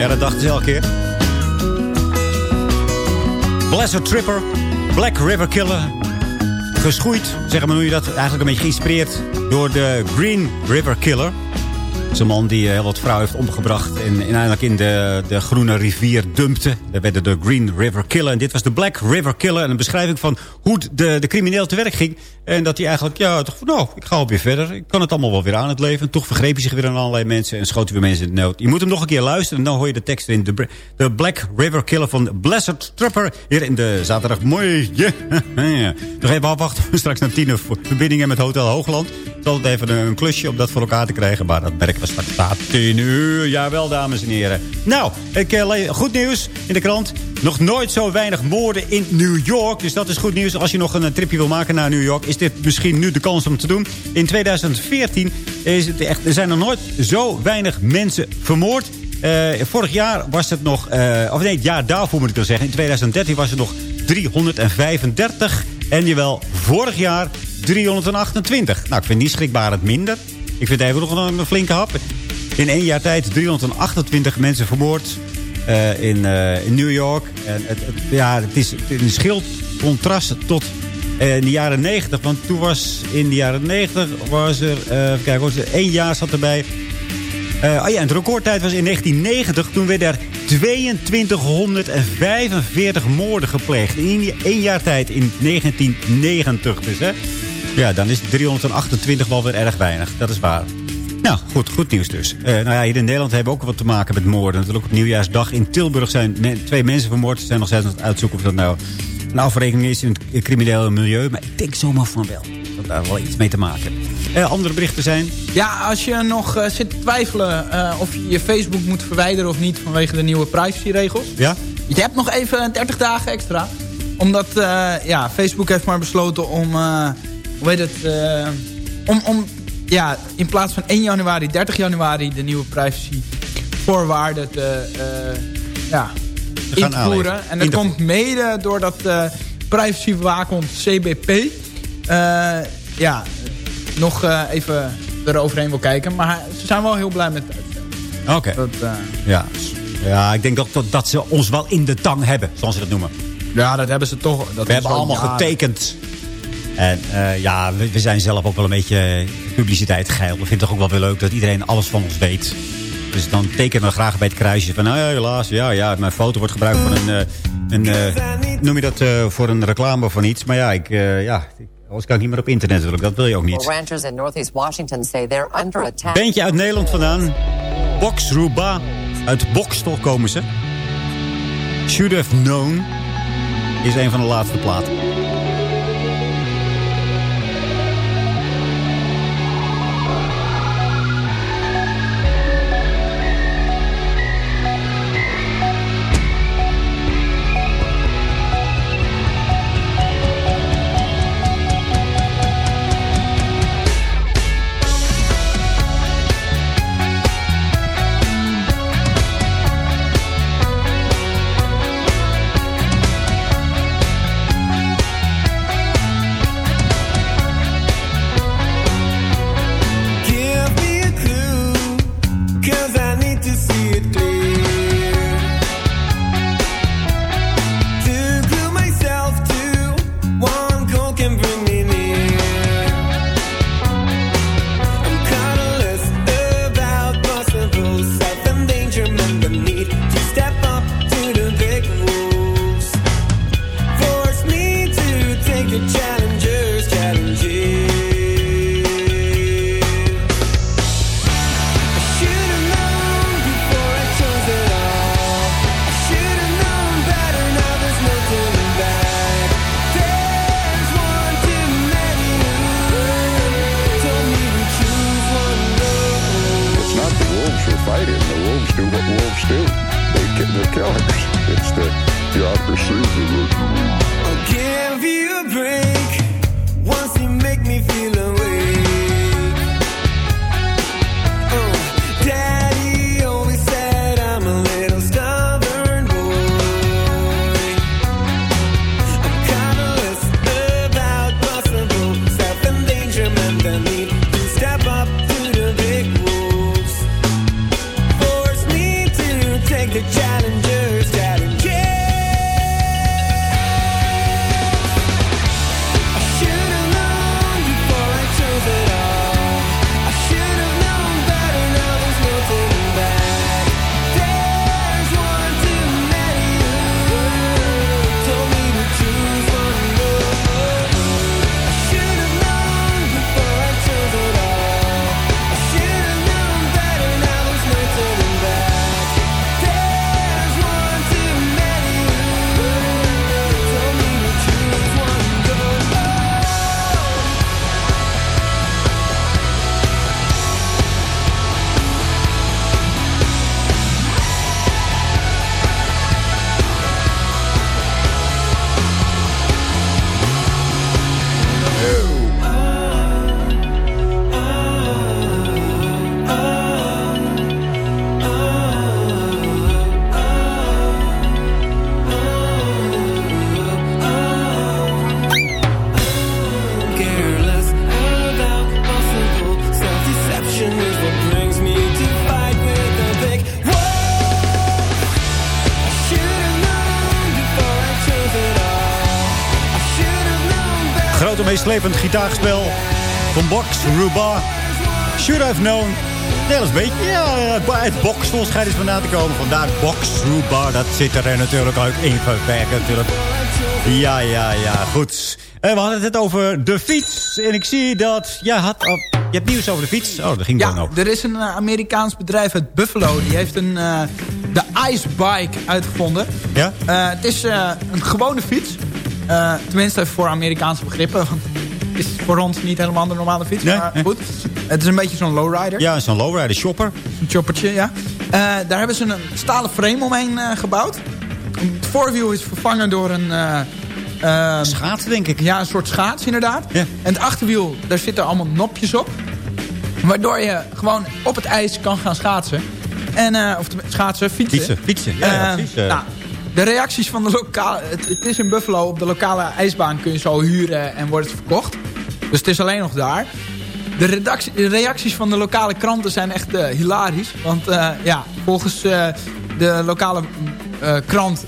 Ja, dat dachten ze elke keer. Blessed Tripper, Black River Killer. Geschoeid, zeg maar hoe je dat, eigenlijk een beetje geïnspireerd door de Green River Killer. Een man die eh, heel wat vrouwen heeft omgebracht en uiteindelijk in de, de groene rivier dumpte. Dat werd de Green River Killer. En dit was de Black River Killer. En een beschrijving van hoe de, de crimineel te werk ging. En dat hij eigenlijk, ja, toch nou, ik ga weer verder. Ik kan het allemaal wel weer aan het leven. En toch vergreep hij zich weer aan allerlei mensen en schoot weer mensen in de nood. Je moet hem nog een keer luisteren en dan hoor je de tekst in. De, de Black River Killer van Blessed Trapper. Hier in de zaterdag. Mooi. Ja. Nog even afwachten. Straks naar tien verbindingen met Hotel Hoogland. Het altijd even een klusje om dat voor elkaar te krijgen. Maar dat merken we straks staat 10 uur. Jawel, dames en heren. Nou, ik, eh, goed nieuws in de krant. Nog nooit zo weinig moorden in New York. Dus dat is goed nieuws. Als je nog een eh, tripje wil maken naar New York... is dit misschien nu de kans om te doen. In 2014 is het echt, er zijn nog nooit zo weinig mensen vermoord. Eh, vorig jaar was het nog... of nee, het jaar daarvoor moet ik dan zeggen. In 2013 was het nog 335. En jawel, vorig jaar 328. Nou, ik vind niet schrikbarend minder. Ik vind even nog een, flinke hap. In één jaar tijd 328 mensen vermoord eh, in, eh, in New York. En het, ja, het is een schild contrast tot eh, in de jaren 90. Want toen was in de jaren 90 was er... kijken, was er één jaar zat erbij... Oh ja, en de recordtijd was in 1990. Toen werden er 2245 moorden gepleegd. In één jaar tijd in 1990 dus, hè. Ja, dan is 328 wel weer erg weinig. Dat is waar. Nou, goed, goed nieuws dus. Eh, nou ja, hier in Nederland hebben we ook wat te maken met moorden. Natuurlijk op nieuwjaarsdag in Tilburg zijn twee mensen vermoord. Ze zijn nog steeds aan het uitzoeken of dat nou een afrekening is in het criminele milieu. Maar ik denk zomaar van wel. Dat daar wel iets mee te maken heeft. Eh, andere berichten zijn... Ja, als je nog eh, zit te twijfelen of je je Facebook moet verwijderen of niet vanwege de nieuwe privacyregels. Ja? Je hebt nog even 30 dagen extra. Omdat ja, Facebook heeft maar besloten om, hoe heet het, eh, om, om ja, in plaats van 1 januari, 30 januari de nieuwe privacy voorwaarden te, eh, ja, Te gaan in te voeren. aanleggen. En dat In komt mede doordat uh, privacywaakhond CBP eh, ja, nog eh, even eroverheen wil kijken. Maar ze zijn wel heel blij met het. Oké. Eh, Ja. ja, ik denk dat, dat, dat ze ons wel in de tang hebben, zoals ze dat noemen. ja, dat hebben ze toch. Dat we hebben al allemaal jaren. getekend. En eh, ja, we, we zijn zelf ook wel een beetje publiciteit geil. We vinden het toch ook wel weer leuk dat iedereen alles van ons weet. Dus dan tekenen we graag bij het kruisje van... nou ja, helaas, ja, ja, mijn foto wordt gebruikt voor een... eh, een eh, noem je dat voor een reclame van iets? Maar ja, ik, ja, anders kan ik niet meer op internet natuurlijk. Dat wil je ook niet. Ranchers in northeast Washington say they're under attack. Bandje uit Nederland vandaan. Box Ruba. Uit Bokstel komen ze. Should Have Known. Is een van de laatste platen. Meeslepend gitaarspel van Box Ruba. Should have known. Nederlands beetje. Ja, het box volgens mij is vandaan te komen. Vandaar Box Ruba. Dat zit er natuurlijk ook in verwerkt natuurlijk. Ja, ja, ja. Goed. En we hadden het over de fiets. En ik zie dat... jij had, oh, je hebt nieuws over de fiets. Oh, dat ging ja, dan ook. er is een uh, Amerikaans bedrijf uit Buffalo. Die heeft een, uh, de Ice Bike uitgevonden. Ja? Uh, het is een gewone fiets. tenminste voor Amerikaanse begrippen. Want is voor ons niet helemaal de normale fiets. Nee, maar goed. Het is een beetje zo'n lowrider. Ja, zo'n lowrider shopper. Een choppertje, ja. daar hebben ze een stalen frame omheen gebouwd. Het voorwiel is vervangen door een... Uh, schaats, denk ik. Ja, een soort schaats inderdaad. Ja. En het achterwiel, daar zitten allemaal nopjes op. Waardoor je gewoon op het ijs kan gaan schaatsen. En, of schaatsen, fietsen. Fietsen, fietsen. Ja, ja, fietsen. Nou, de reacties van de lokale... Het, het, is in Buffalo, op de lokale ijsbaan kun je zo huren en wordt het verkocht. Dus het is alleen nog daar. De, redactie, de reacties van de lokale kranten zijn echt uh, hilarisch. Want ja, volgens de lokale krant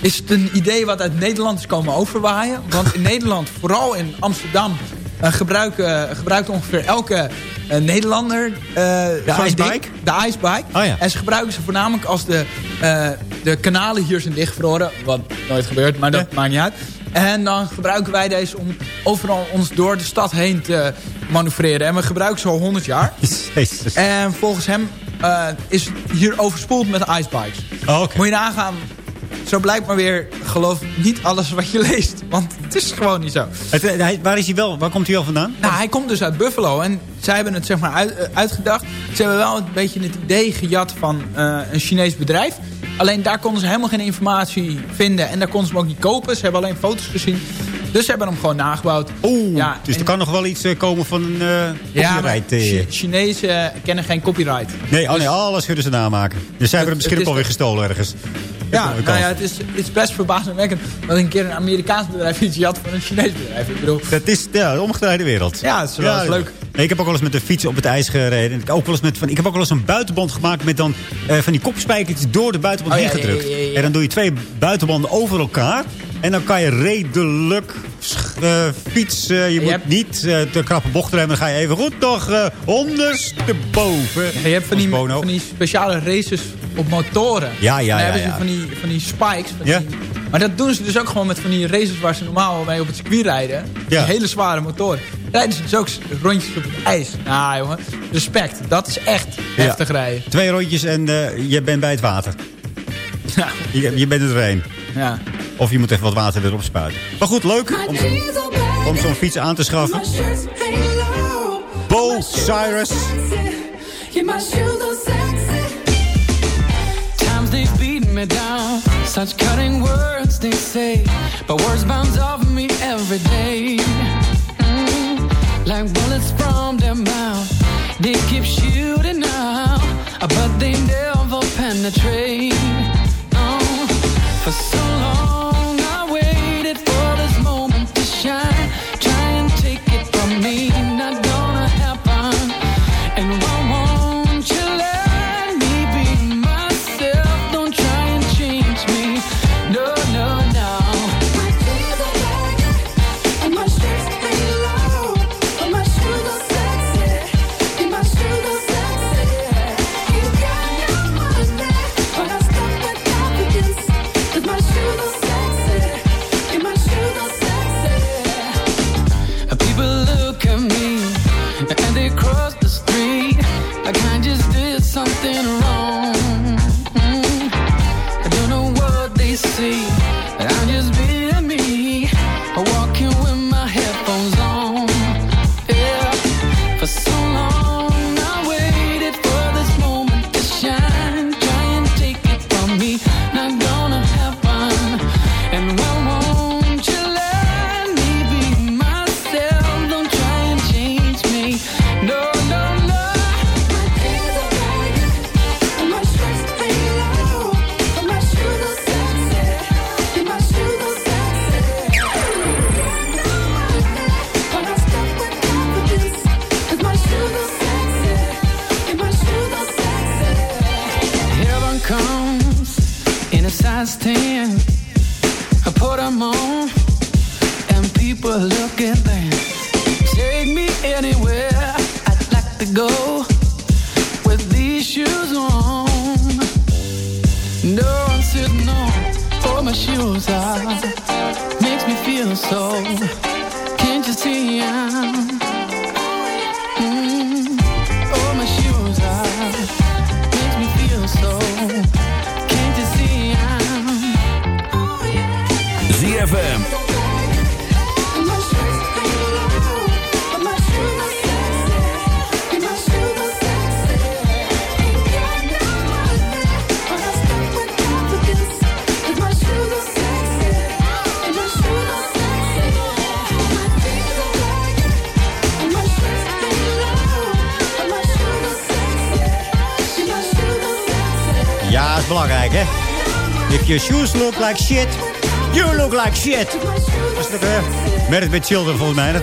is het een idee wat uit Nederland is komen overwaaien. Want in Nederland, vooral in Amsterdam... Gebruiken, gebruikt ongeveer elke Nederlander uh, de icebike. De icebike. Oh, ja. En ze gebruiken ze voornamelijk als de, de kanalen hier zijn dichtgevroren. Wat nooit gebeurt, maar dat maakt niet uit. En dan gebruiken wij deze om overal ons door de stad heen te manoeuvreren. En we gebruiken ze al 100 jaar. Jezus. En volgens hem is het hier overspoeld met icebikes. Oh, okay. Moet je nagaan zo blijkt maar weer, geloof niet alles wat je leest. Want het is gewoon niet zo. Het, hij, waar, is hij wel, waar komt hij wel vandaan? Nou, hij komt dus uit Buffalo. En zij hebben het zeg maar uit, uh, uitgedacht. Ze hebben wel een beetje het idee gejat van uh, een Chinees bedrijf. Alleen daar konden ze helemaal geen informatie vinden. En daar konden ze hem ook niet kopen. Ze hebben alleen foto's gezien. Dus ze hebben hem gewoon nagebouwd. Oeh, ja, dus er kan nog wel iets komen van een uh, copyright. Ja, Chinezen kennen geen copyright. Nee, oh nee, alles kunnen ze namaken. Dus zij hebben hem misschien ook alweer gestolen ergens. Ja, nou ja, het is, het is best verbazingwekkend dat een keer een Amerikaans bedrijf iets had van een Chinees bedrijf. Ik bedoel, dat is ja, de omgedraaide wereld. Ja, dat is wel ja, leuk. Ik heb ook wel eens met de fiets op het ijs gereden. Ik, ook wel eens met van, ik heb ook wel eens een buitenband gemaakt met dan uh, van die kopspijkertjes door de buitenband oh, heen gedrukt. ja, en dan doe je twee buitenbanden over elkaar. En dan kan je redelijk uh, fietsen. je, moet niet uh, te krappe bochten hebben. Dan ga je even goed nog uh, ondersteboven. Ja, je hebt van die, van die speciale races op motoren. Ja, ja, dan ja. hebben ja. ze van die, van die spikes. Van ja. die, maar dat doen ze dus ook gewoon met van die races waar ze normaal mee op het circuit rijden. Ja. Die hele zware motoren. Rijden ze dus ook rondjes op het ijs. Nou jongen, respect. Dat is echt ja. heftig rijden. Twee rondjes en je bent bij het water. Ja. Je, je bent er doorheen. Ja. Of je moet even wat water erop spuiten. Maar goed, leuk om, om zo'n fiets aan te schaffen. Bo Cyrus. Me down. Such cutting words they say. But words bounce off me every day. Mm, like bullets from their mouth. They keep shooting out. But they never penetrate. Belangrijk, hè? If your shoes look like shit, you look like shit. Dat weer Merit met Children, volgens mij. Dat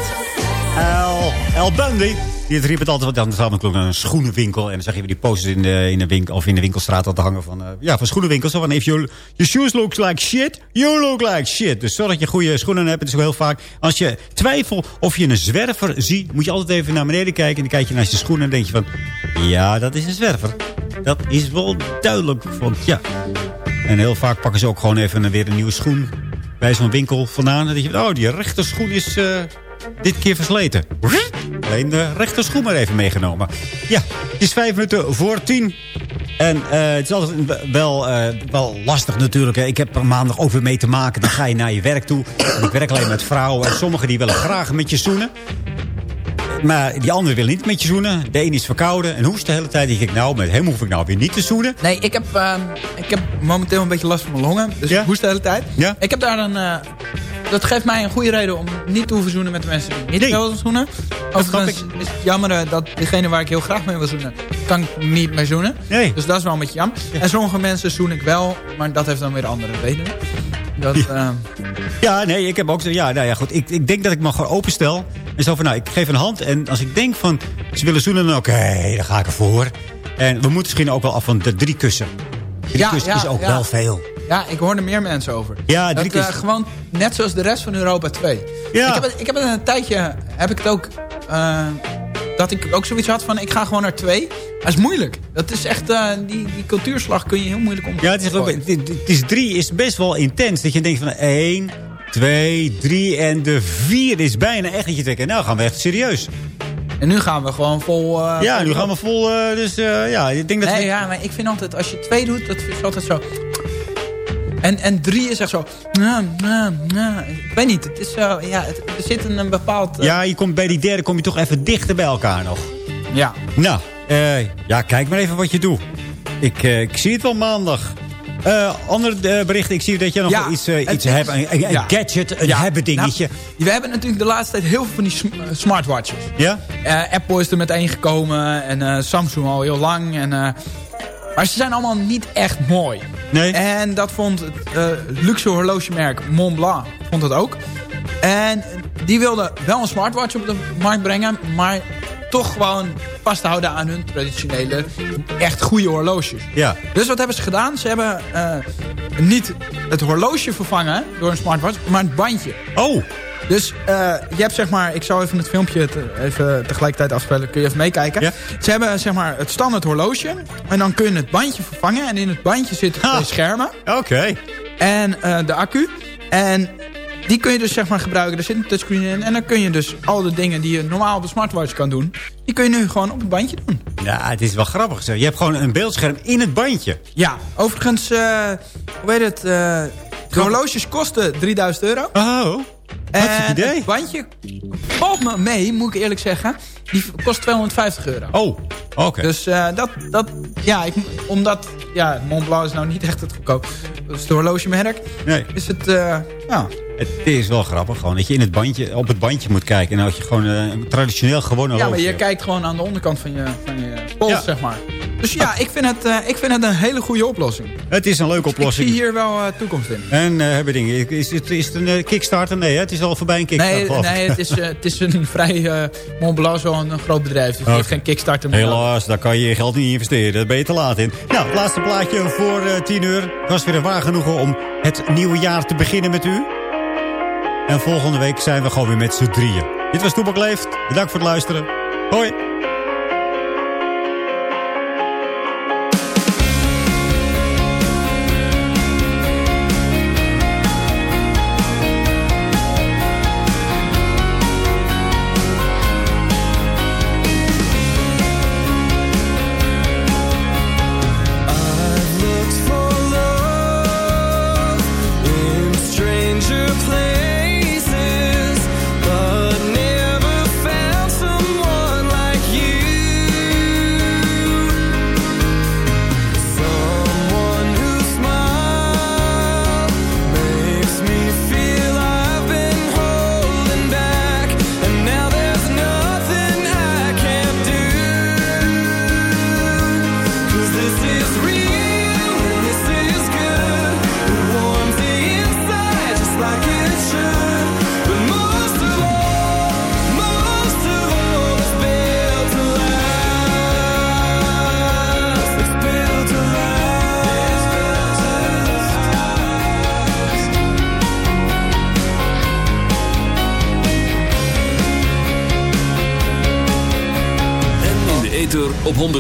El, El Bundy. Die riep het altijd, dan klonk naar een schoenenwinkel. En dan zag je die posters in de, in de, winkel, of in de winkelstraat te hangen van, eh, ja, van schoenenwinkels. Van, if your, shoes look like shit, you look like shit. Dus zorg dat je goede schoenen hebt. Het is ook heel vaak, als je twijfelt of je een zwerver ziet, moet je altijd even naar beneden kijken. En dan kijk je naar je schoenen en denk je van, ja, dat is een zwerver. Dat is wel duidelijk, want ja. En heel vaak pakken ze ook gewoon even weer een nieuwe schoen bij zo'n winkel vandaan. Denk je, oh, die rechterschoen is eh, dit keer versleten. Alleen de rechterschoen maar even meegenomen. Ja, het is vijf minuten voor tien. En eh, het is altijd wel, eh, wel lastig natuurlijk. Hè. Ik heb er maandag ook weer mee te maken. Dan ga je naar je werk toe. En ik werk alleen met vrouwen. En sommigen die willen graag met je zoenen. Maar die anderen willen niet met je zoenen. De een is verkouden en hoest de hele tijd. Dan denk ik, nou, met hem hoef ik nou weer niet te zoenen. Nee, ik heb, ehm, ik heb momenteel een beetje last van mijn longen. Dus ik hoest de hele tijd. Ja? Ik heb daar een... eh, dat geeft mij een goede reden om niet te hoeven zoenen met de mensen die niet Nee. willen zoenen. Overigens is het jammer eh, dat degene waar ik heel graag mee wil zoenen, kan ik niet mee zoenen. Nee. Dus dat is wel een beetje jammer. En sommige mensen zoen ik wel, maar dat heeft dan weer andere redenen. Dat, ehm, Ja, nee, ik heb ook zo. Ja, nou ja, goed. Ik, ik denk dat ik me gewoon openstel. En zo van, nou, ik geef een hand. En als ik denk van, ze willen zoenen, dan oké, dan ga ik ervoor. En we moeten misschien ook wel af van de drie kussen. Drie Ja, kussen ja, is ook ja. wel veel. Ja, ik hoor er meer mensen over. Ja, drie eh, gewoon net zoals de rest van Europa 2. Ja. Ik, heb het, ik heb het een tijdje, heb ik het ook, eh, dat ik ook zoiets had van, ik ga gewoon naar twee. Dat is moeilijk. Dat is echt, eh, die, die cultuurslag kun je heel moeilijk om. Ja, het is, ook, het, het is drie is best wel intens. Dat je denkt van één, twee, drie en de vier is bijna echt dat je denkt, nou gaan we echt serieus. En nu gaan we gewoon vol... eh, ja, nu gaan we vol, eh, dus ja, ik denk dat Nee, we... ja, maar ik vind altijd, als je twee doet, dat is altijd zo... En, en drie is echt zo... Ja. Ik weet niet, het is zo... Ja, het, er zit een, een bepaald... eh, Ja, je komt bij die derde kom je toch even dichter bij elkaar nog. ja. Nou, eh, ja, kijk maar even wat je doet. Ik, eh, ik zie het wel maandag. Eh ander bericht, ik zie dat je nog Ja, iets, iets hebt. Een, een- een ja. gadget, een Ja, hebben dingetje. nou, we hebben natuurlijk de laatste tijd heel veel van die sm- smartwatches. ja? Apple is er met één gekomen en Samsung al heel lang. En, maar ze zijn allemaal niet echt mooi. Nee. En dat vond het eh, luxe horlogemerk Montblanc vond het ook. En die wilden wel een smartwatch op de markt brengen, maar toch gewoon vasthouden aan hun traditionele, echt goede horloges. Ja. Dus wat hebben ze gedaan? Ze hebben eh, niet het horloge vervangen door een smartwatch, maar het bandje. Oh, Dus eh, je hebt zeg maar, ik zal even het filmpje te- even tegelijkertijd afspelen, kun je even meekijken. Ja. Ze hebben zeg maar het standaard horloge en dan kun je het bandje vervangen en in het bandje zitten twee schermen oké. en eh, de accu. En die kun je dus zeg maar gebruiken. Er zit een touchscreen in. En dan kun je dus al de dingen die je normaal op een smartwatch kan doen... die kun je nu gewoon op het bandje doen. Ja, het is wel grappig. Zo. Je hebt gewoon een beeldscherm in het bandje. Ja, overigens, eh hoe heet het? de horloges kosten 3000 euro. Oh, En idee. het bandje valt me mee, moet ik eerlijk zeggen. Die kost 250 euro. Oh, oké. Dus eh, dat, dat, ja, ik, omdat, ja, Montblanc is nou niet echt het goedkoop. Dat is het horlogemerk. Nee. Is het, eh, ja, Het is wel grappig gewoon dat je in het bandje, op het bandje moet kijken. En dat je gewoon eh, een traditioneel gewone Ja, maar je kijkt gewoon aan de onderkant van je, van je pols, Ja. zeg maar. Dus ja, ik vind, het, eh, ik vind het een hele goede oplossing. Het is een leuke oplossing. Ik zie hier wel eh, toekomst in. En uh, hebben dingen. Is, het, is het een kickstarter? Nee, hè? het is al voorbij een kickstarter. Nee, nee het, is, het is een vrij... Uh, Mont Blanc zo'n een groot bedrijf. Dus okay. geen kickstarter meer. Helaas, daar kan je je geld niet investeren. Daar ben je te laat in. Nou, laatste plaatje voor 10 uur. was weer een waar genoegen om het nieuwe jaar te beginnen met u. En volgende week zijn we gewoon weer met z'n drieën. Dit was Toepak Leeft. Bedankt voor het luisteren. Hoi.